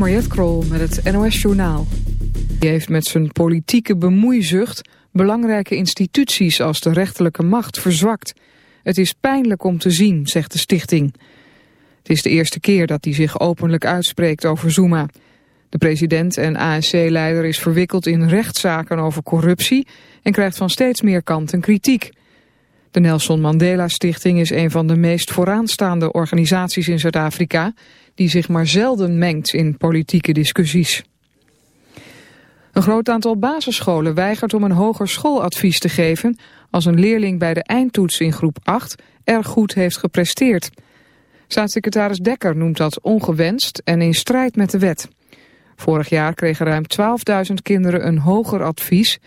Mariette Krol met het NOS Journaal. Hij heeft met zijn politieke bemoeizucht belangrijke instituties als de rechterlijke macht verzwakt. Het is pijnlijk om te zien, zegt de stichting. Het is de eerste keer dat hij zich openlijk uitspreekt over Zuma. De president en ANC-leider is verwikkeld in rechtszaken over corruptie... en krijgt van steeds meer kanten kritiek. De Nelson Mandela Stichting is een van de meest vooraanstaande organisaties in Zuid-Afrika... die zich maar zelden mengt in politieke discussies. Een groot aantal basisscholen weigert om een hoger schooladvies te geven... als een leerling bij de eindtoets in groep 8 erg goed heeft gepresteerd. Staatssecretaris Dekker noemt dat ongewenst en in strijd met de wet. Vorig jaar kregen ruim 12.000 kinderen een hoger advies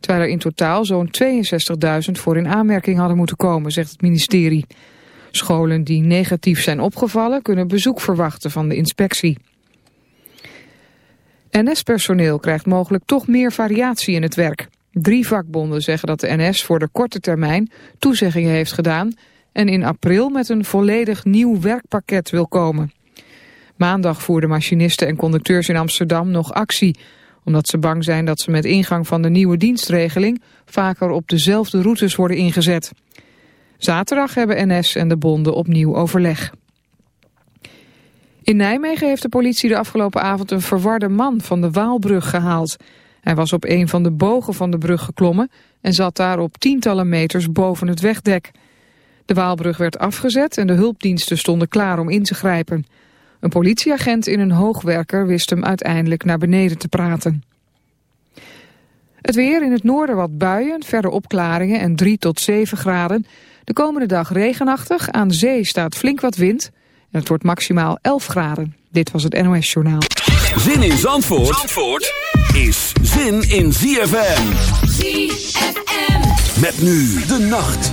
terwijl er in totaal zo'n 62.000 voor in aanmerking hadden moeten komen, zegt het ministerie. Scholen die negatief zijn opgevallen kunnen bezoek verwachten van de inspectie. NS-personeel krijgt mogelijk toch meer variatie in het werk. Drie vakbonden zeggen dat de NS voor de korte termijn toezeggingen heeft gedaan... en in april met een volledig nieuw werkpakket wil komen. Maandag voerden machinisten en conducteurs in Amsterdam nog actie omdat ze bang zijn dat ze met ingang van de nieuwe dienstregeling vaker op dezelfde routes worden ingezet. Zaterdag hebben NS en de bonden opnieuw overleg. In Nijmegen heeft de politie de afgelopen avond een verwarde man van de Waalbrug gehaald. Hij was op een van de bogen van de brug geklommen en zat daar op tientallen meters boven het wegdek. De Waalbrug werd afgezet en de hulpdiensten stonden klaar om in te grijpen. Een politieagent in een hoogwerker wist hem uiteindelijk naar beneden te praten. Het weer in het noorden wat buien, verder opklaringen en 3 tot 7 graden. De komende dag regenachtig, aan zee staat flink wat wind en het wordt maximaal 11 graden. Dit was het NOS Journaal. Zin in Zandvoort, Zandvoort is zin in ZFM. ZFM. Met nu de nacht.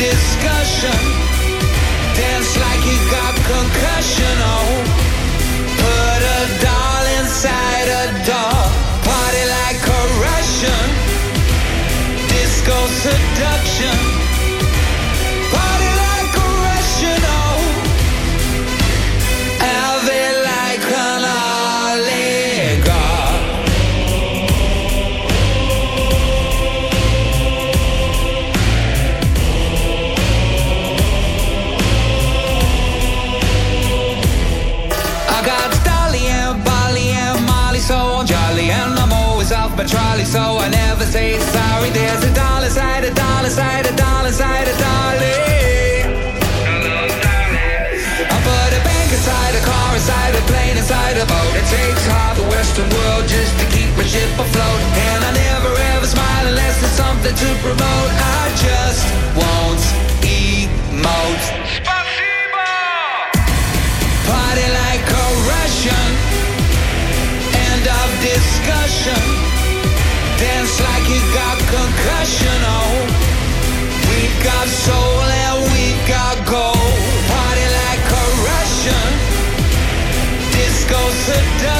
discussion. Dance like you got concussion. Oh. I just won't emote. Party like a Russian. End of discussion. Dance like you got concussion. Oh, we got soul and we got gold. Party like a Russian. Disco seduction.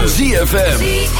Van ZFM.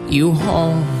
you home.